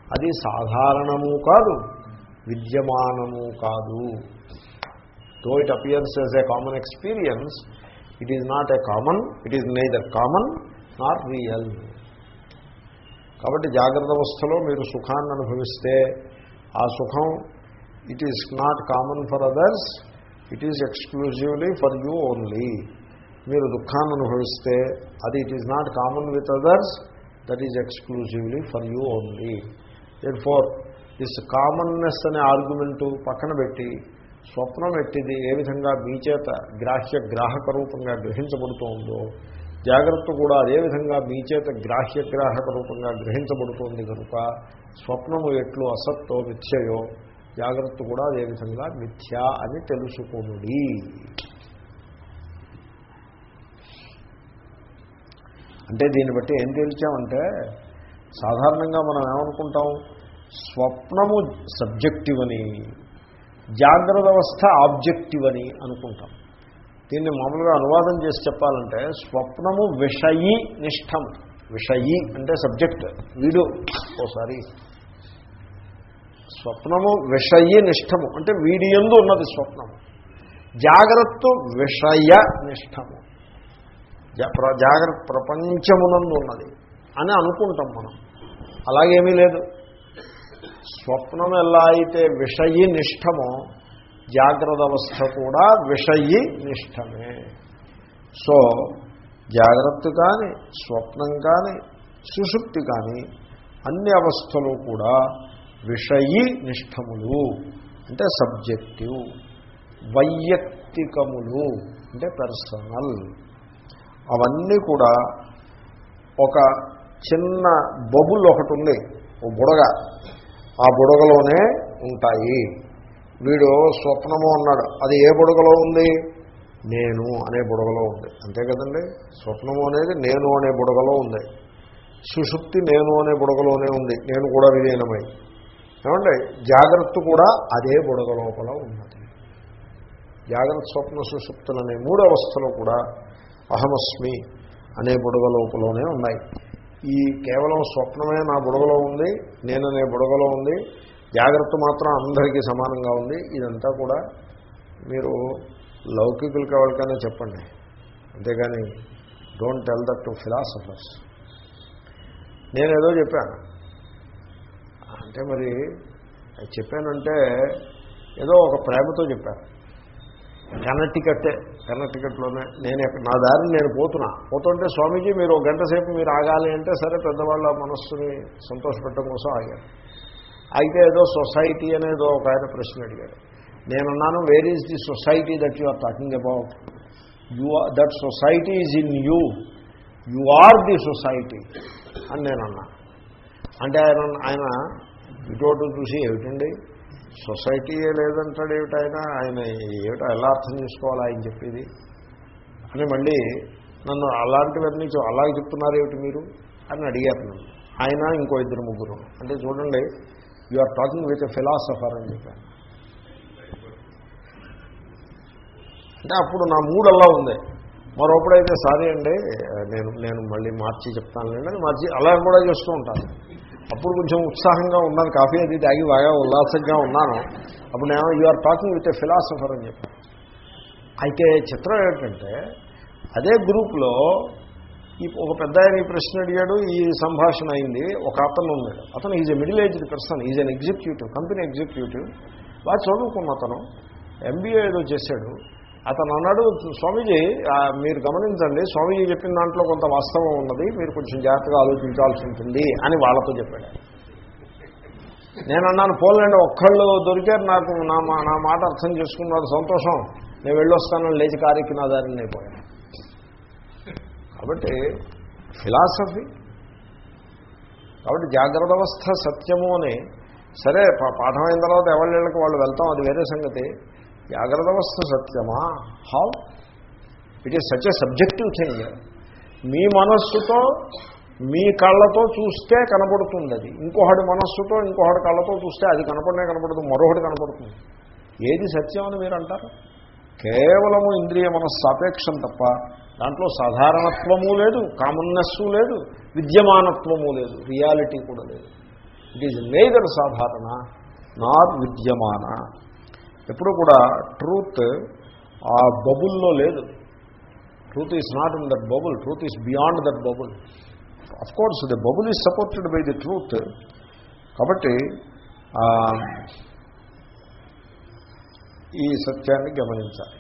అది సాధారణము కాదు విద్యమానము కాదు. Though it appears as a common experience it is not a common it is neither common not real కాబట్టి జాగ్రత్త అవస్థలో మీరు సుఖాన్ని అనుభవిస్తే ఆ సుఖం it is not common for others it is exclusively for you only మీరు దుఃఖాన్ని అనుభవిస్తే అది it is not common with others that is exclusively for you only then for this commonness అనే ఆర్గ్యుమెంటు పక్కన పెట్టి స్వప్నం ఎట్టిది ఏ విధంగా మీ చేత గ్రాహ్య గ్రాహక రూపంగా గ్రహించబడుతూ ఉందో జాగ్రత్త కూడా అదేవిధంగా మీ చేత గ్రాహ్య గ్రాహక రూపంగా గ్రహించబడుతోంది కనుక స్వప్నము ఎట్లు అసత్తో మిథ్యయో జాగ్రత్త కూడా అదేవిధంగా మిథ్యా అని తెలుసుకునుడి. అంటే దీన్ని బట్టి ఏం తేల్చామంటే సాధారణంగా మనం ఏమనుకుంటాం? స్వప్నము సబ్జెక్టివ్ అని జాగ్రత్త అవస్థ ఆబ్జెక్టివ్ అని అనుకుంటాం. దీన్ని మామూలుగా అనువాదం చేసి చెప్పాలంటే స్వప్నము విషయీ నిష్టం విషయీ అంటే సబ్జెక్ట్ వీడు ఓసారి స్వప్నము విషయ నిష్టము. అంటే వీడియందు ఉన్నది స్వప్నము. జాగ్రత్త విషయ నిష్టము. జా- ప్ర- జాగ్రత్త ప్రపంచమునందు ఉన్నది అని అనుకుంటాం మనం. అలాగేమీ లేదు. స్వప్నం ఎలా అయితే విషయీ నిష్టమో జాగ్రత్త అవస్థ కూడా విషయీ నిష్టమే. సో జాగ్రత్త కానీ స్వప్నం కానీ సుషుప్తి కానీ అన్ని అవస్థలు కూడా విషయీ నిష్టములు అంటే సబ్జెక్టివ్ వైయక్తికములు అంటే పర్సనల్ అవన్నీ కూడా ఒక చిన్న బబుల్ ఒకటి ఉంది ఓ బుడగ. ఆ బుడగలోనే ఉంటాయి. వీడు స్వప్నము అన్నాడు అది ఏ బుడగలో ఉంది? నేను అనే బుడగలో ఉంది. అంతే కదండి? స్వప్నము అనేది నేను అనే బుడగలో ఉంది. సుషుప్తి నేను అనే బుడగలోనే ఉంది. నేను కూడా విలీనమై. ఏమండి జాగ్రత్త కూడా అదే బుడగ లోపల ఉన్నది. జాగ్రత్త స్వప్న సుషుప్తులనే అనే మూడు అవస్థలు కూడా అహమస్మి అనే బుడగ లోపలనే ఉన్నాయి. ఈ కేవలం స్వప్నమే నా బుడగలో ఉంది నేననే బుడగలో ఉంది జాగ్రత్త మాత్రం అందరికీ సమానంగా ఉంది ఇదంతా కూడా మీరు లౌకికులు ఎవరికైనా చెప్పండి. అంతేగాని don't tell that to philosophers నేనేదో చెప్పాను. అంటే మరి అది చెప్పానంటే ఏదో ఒక ప్రేమతో చెప్పాను కన్నటికట్టే కన్నటికట్లోనే నేను నా దారిని నేను పోతున్నా. పోతుంటే స్వామీజీ మీరు ఒక గంట సేపు మీరు ఆగాలి అంటే సరే పెద్దవాళ్ళ మనస్సుని సంతోషపెట్టడం కోసం ఆగారు. అయితే ఏదో సొసైటీ అనేదో ఒక ఆయన ప్రశ్న అడిగాడు నేనున్నాను where is the society that you are talking about you are that society is in you you are the society అని నేను అన్నా అంటే ఆయన ఆయన ఇటువంటి చూసి ఏమిటండి? సొసైటీయే లేదంటాడు ఏమిటి ఆయన? ఏమిటో ఎలా అర్థం చేసుకోవాలి ఆయన చెప్పేది? అని మళ్ళీ నన్ను అలాంటివన్నీ అలా అలాగే చెప్తున్నారు ఏమిటి మీరు? అని అడిగారు నన్ను. ఆయన ఇంకో ఇద్దరు ముగ్గురు. అంటే చూడండి you are talking with a philosopher అని చెప్పాను అంటే అప్పుడు నా మూడు అలా ఉంది. మరొప్పుడైతే సారీ అండి నేను నేను మళ్ళీ మార్చి చెప్తాను లేండి మార్చి అలా కూడా చేస్తూ ఉంటాను. అప్పుడు కొంచెం ఉత్సాహంగా ఉన్నాను కాఫీ అది తాగి బాగా ఉల్లాసంగా ఉన్నాను. అప్పుడు నేను you are talking with a philosopher అని చెప్పాను. అయితే చిత్రం ఏంటంటే అదే గ్రూప్లో ఈ ఒక పెద్ద ఆయన ఈ ప్రశ్న అడిగాడు ఈ సంభాషణ అయింది ఒక అతను ఉన్నాడు. అతను is a middle aged person is an executive company executive బాగా చదువుకున్న అతను ఎంబీఏ ఏదో చేశాడు. అతను అన్నాడు స్వామీజీ మీరు గమనించండి స్వామీజీ చెప్పిన దాంట్లో కొంత వాస్తవం ఉన్నది మీరు కొంచెం జాగ్రత్తగా ఆలోచించాల్సి ఉంటుంది అని వాళ్ళతో చెప్పాడు. నేను అన్నాను పోలండి ఒక్కళ్ళు దొరికారు నాకు నా మా- నా మాట అర్థం చేసుకున్నారు సంతోషం. నేను వెళ్ళొస్తానని లేచి కారెక్కి నా దారిని అయిపోయాను. కాబట్టి ఫిలాసఫీ. కాబట్టి జాగ్రత్త అవస్థ సత్యము అని. సరే పా- పాఠం తర్వాత ఎవరిళ్ళకి వాళ్ళు వెళ్తాం అది వేరే సంగతి. జాగ్రత్త అవస్థ సత్యమా? How it is such a subjective thing మీ మనస్సుతో మీ కళ్ళతో చూస్తే కనపడుతుంది అది ఇంకొకటి మనస్సుతో ఇంకొకటి కళ్ళతో చూస్తే అది కనపడనే కనపడదు మరొకటి కనపడుతుంది. ఏది సత్యం అని మీరు అంటారు? కేవలము ఇంద్రియ మనస్సాపేక్షం తప్ప దాంట్లో సాధారణత్వము లేదు కామన్నెస్సు లేదు విద్యమానత్వము లేదు రియాలిటీ కూడా లేదు. ఇట్ ఈజ్ నేదర్ సాధారణ నాట్ విద్యమాన. ఎప్పుడూ కూడా ట్రూత్ ఆ బబుల్లో లేదు. Truth is not in that bubble truth is beyond that bubble. Of course the bubble is supported by the truth కాబట్టి ఈ సత్యాన్ని గమనించాలి.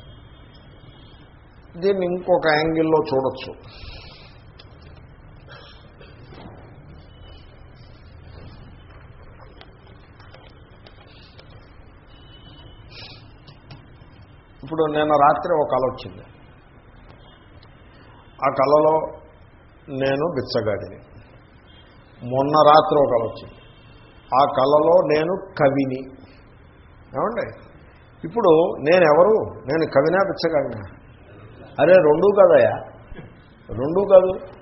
దీన్ని ఇంకొక యాంగిల్లో చూడొచ్చు. ఇప్పుడు నేను రాత్రి ఒక కళ వచ్చింది. ఆ కళలో నేను బిచ్చగాడిని. మొన్న రాత్రి ఒక కళ వచ్చింది. ఆ కళలో నేను కవిని. ఏమండి? ఇప్పుడు నేను ఎవరు నేను కవినా బిచ్చగాడినా? అరే రెండూ కాదయా రెండూ కాదు.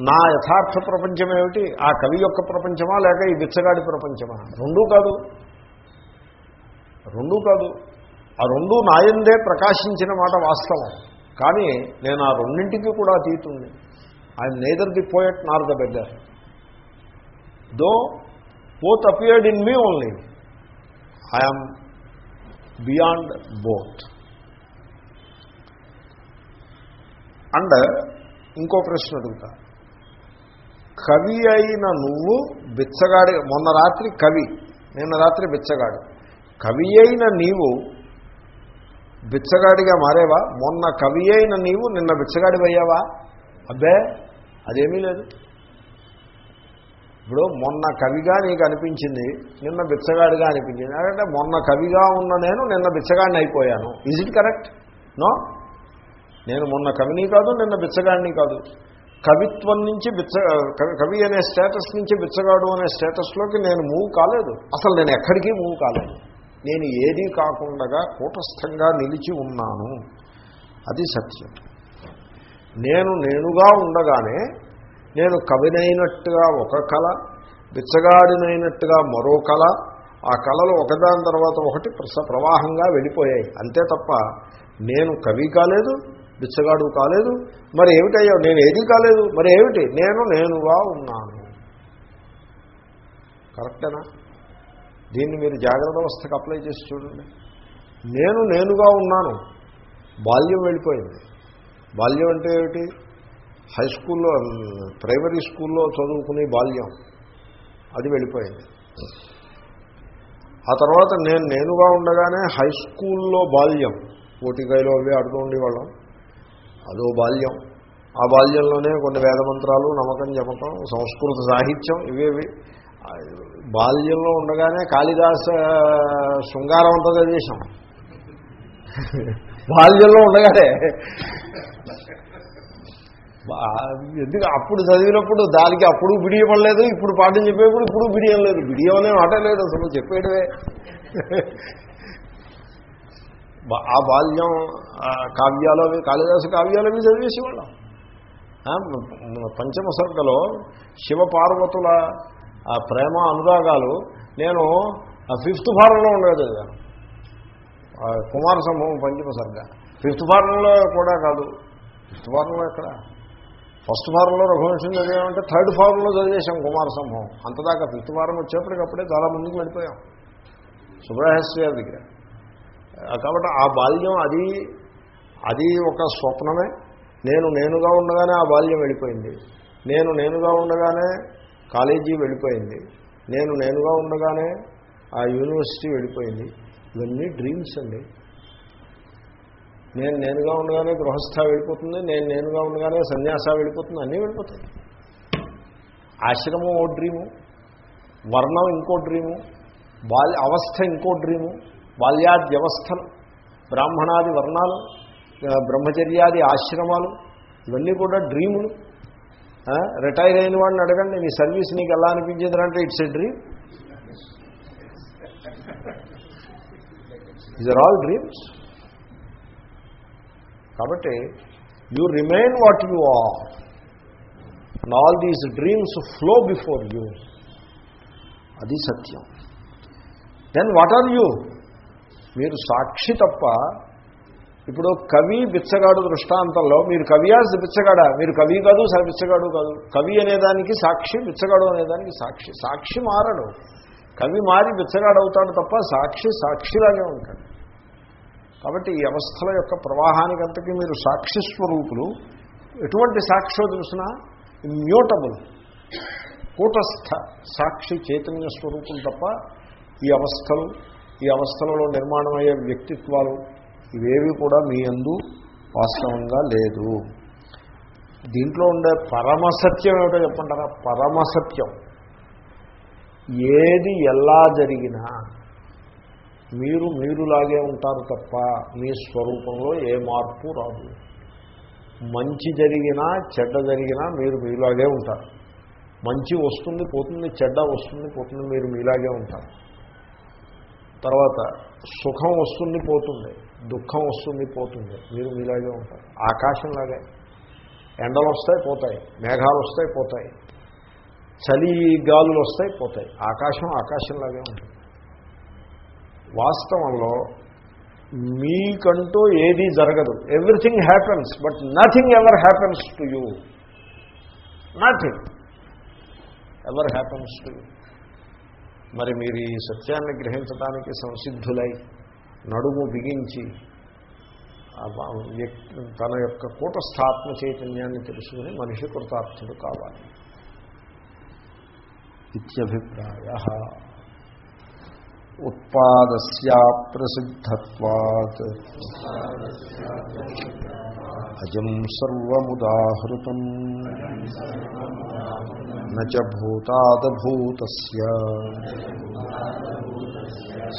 నా యథార్థ ప్రపంచం ఏమిటి? ఆ కవి యొక్క ప్రపంచమా లేక ఈ బిచ్చగాడి ప్రపంచమా? రెండూ కాదు. రెండూ కాదు. ఆ రెండు నాయందే ప్రకాశించిన మాట వాస్తవం. కానీ నేను ఆ రెండింటికి కూడా తీతుంది I'm neither the poet nor the better though both appeared in me only I'm beyond both and ఇంకో ప్రశ్న అడుగుతా. కవి అయిన నువ్వు బిచ్చగాడి మొన్న రాత్రి కవి నిన్న రాత్రి బిచ్చగాడు. కవి అయిన నీవు బిచ్చగాడిగా మారేవా? మొన్న కవి అయిన నీవు నిన్న బిచ్చగాడి అయ్యావా అబ్బే అదేమీ లేదు. ఇప్పుడు మొన్న కవిగా నీకు అనిపించింది నిన్న బిచ్చగాడిగా అనిపించింది. అంటే మొన్న కవిగా ఉన్న నేను నిన్న బిచ్చగాడిని అయిపోయాను. ఈజ్ ఇట్ కరెక్ట్ నో నేను మొన్న కవిని కాదు నిన్న బిచ్చగాడిని కాదు. కవిత్వం నుంచి బిచ్చ కవి కవి అనే స్టేటస్ నుంచి బిచ్చగాడు అనే స్టేటస్లోకి నేను మూవ్ కాలేదు. అసలు నేను ఎక్కడికి మూవ్ కాలేదు. నేను ఏదీ కాకుండా కూటస్థంగా నిలిచి ఉన్నాను. అది సత్యం. నేను నేనుగా ఉండగానే నేను కవినైనట్టుగా ఒక కళ బిచ్చగాడినైనట్టుగా మరో కళ ఆ కళలు ఒకదాని తర్వాత ఒకటి ప్రస ప్రవాహంగా వెళ్ళిపోయాయి. అంతే తప్ప నేను కవి కాలేదు బిచ్చగాడు కాలేదు మరి ఏమిటయ్యా? నేను ఏది కాలేదు మరి ఏమిటి? నేను నేనుగా ఉన్నాను. కరెక్టేనా? దీన్ని మీరు జాగ్రత్త అవస్థకు అప్లై చేసి చూడండి. నేను నేనుగా ఉన్నాను. బాల్యం వెళ్ళిపోయింది. బాల్యం అంటే ఏమిటి? హై స్కూల్లో ప్రైమరీ స్కూల్లో చదువుకునే బాల్యం. అది వెళ్ళిపోయింది. ఆ తర్వాత నేను నేనుగా ఉండగానే హై స్కూల్లో బాల్యం. పోటీకాయలు అవి ఆడుతూ ఉండేవాళ్ళం. అదో బాల్యం. ఆ బాల్యంలోనే కొన్ని వేదమంత్రాలు నమ్మకం జపకం సంస్కృత సాహిత్యం ఇవేవి. బాల్యంలో ఉండగానే కాళిదాస శృంగారం అంతా చదివేశాం. బాల్యంలో ఉండగానే బా- ఎందుకు అప్పుడు చదివినప్పుడు దానికి అప్పుడు బిడియమలేదు ఇప్పుడు పాఠం చెప్పేప్పుడు ఇప్పుడు బిడియం లేదు. బిడియం అనే మాట లేదు అసలు చెప్పేయడమే. ఆ బాల్యం కావ్యాలు అవి కాళిదాసు కావ్యాలు అవి చదివేసేవాళ్ళం పంచమ సర్గలో శివపార్వతుల ఆ ప్రేమ అనురాగాలు నేను ఫిఫ్త్ ఫారంలో ఉండేది చదివాను ఆ కుమార సంభవం పంచమ సర్గ. ఫిఫ్త్ ఫారంలో కూడా కాదు. ఫిఫ్త్ ఫారంలో ఎక్కడ? ఫస్ట్ ఫారంలో రఘువంశం చదివామంటే థర్డ్ ఫారంలో చదివేశాం కుమార సంభవం. అంతదాకా ఫిఫ్త్ ఫారం వచ్చేప్పటికప్పుడే చాలా ముందుకు వెళ్ళిపోయాం. సుబ్రహస్య గారి దగ్గర కాబట్టి ఆ బాల్యం అది అది ఒక స్వప్నమే. నేను నేనుగా ఉండగానే ఆ బాల్యం వెళ్ళిపోయింది. నేను నేనుగా ఉండగానే కాలేజీ వెళ్ళిపోయింది. నేను నేనుగా ఉండగానే ఆ యూనివర్సిటీ వెళ్ళిపోయింది. ఇవన్నీ డ్రీమ్స్ అండి. నేను నేనుగా ఉండగానే గృహస్థ వెళ్ళిపోతుంది. నేను నేనుగా ఉండగానే సన్యాస వెళ్ళిపోతుంది. అన్నీ వెళ్ళిపోతాయి. ఆశ్రమం ఓ డ్రీము. వర్ణం ఇంకో డ్రీము. బాల్య అవస్థ ఇంకో డ్రీము. బాల్యాది బ్రాహ్మణాది వర్ణాలు. బ్రహ్మచర్యాది ఆశ్రమాలు. ఇవన్నీ కూడా డ్రీములు. రిటైర్ అయిన వాడిని అడగండి నీ సర్వీస్ నీకు ఎలా అనిపించింది అంటే it's a dream. Is are all dreams కాబట్టి you remain what you are and all these dreams flow before you అది సత్యం. దెన్ వాట్ ఆర్ యూ మీరు సాక్షి తప్ప ఇప్పుడు కవి బిచ్చగాడు దృష్టాంతంలో మీరు కవియాస్ బిచ్చగాడా? మీరు కవి కాదు బిచ్చగాడు కాదు. కవి అనేదానికి సాక్షి బిచ్చగాడు అనేదానికి సాక్షి. సాక్షి మారడు. కవి మారి బిచ్చగాడు అవుతాడు తప్ప సాక్షి సాక్షిలాగే ఉంటాడు. కాబట్టి ఈ అవస్థల యొక్క ప్రవాహానికంతకీ మీరు సాక్షి స్వరూపులు. ఎటువంటి సాక్షో తెలిసిన? ఇమ్యూటబుల్ కూటస్థ సాక్షి చైతన్య స్వరూపులు తప్ప ఈ అవస్థలు ఈ అవస్థలలో నిర్మాణమయ్యే వ్యక్తిత్వాలు ఇవేవి కూడా మీ అందు వాస్తవంగా లేదు. దీంట్లో ఉండే పరమసత్యం ఏమిటో చెప్పంటారా పరమసత్యం. ఏది ఎలా జరిగినా మీరు మీరులాగే ఉంటారు తప్ప మీ స్వరూపంలో ఏ మార్పు రాదు. మంచి జరిగినా చెడ్డ జరిగినా మీరు మీలాగే ఉంటారు. మంచి వస్తుంది పోతుంది చెడ్డ వస్తుంది పోతుంది మీరు మీలాగే ఉంటారు. తర్వాత సుఖం వస్తుంది పోతుంది. దుఃఖం వస్తుంది పోతుంది. మీరు మీలాగే ఉంటారు. ఆకాశంలాగే. ఎండలు వస్తాయి పోతాయి. మేఘాలు వస్తాయి పోతాయి. చలి గాలులు వస్తాయి పోతాయి. ఆకాశం ఆకాశంలాగే ఉంటుంది. వాస్తవంలో మీకంటూ ఏదీ జరగదు. Everything happens but nothing ever happens to you nothing ever happens to you మరి మీరు ఈ సత్యాన్ని గ్రహించడానికి సంసిద్ధులై నడుము బిగించి తన యొక్క కూటస్థాత్మ చైతన్యాన్ని తెలుసుకుని మనిషి కృతార్థుడు కావాలి. ఇత్యభిప్రాయ. ఉత్పాదస్యా ప్రసిద్ధత్వాత్ అజం సర్వముదాహృతం. నూతాదూత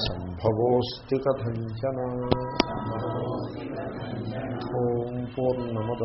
సంభవోస్తి కథన ఓం పూర్ణమద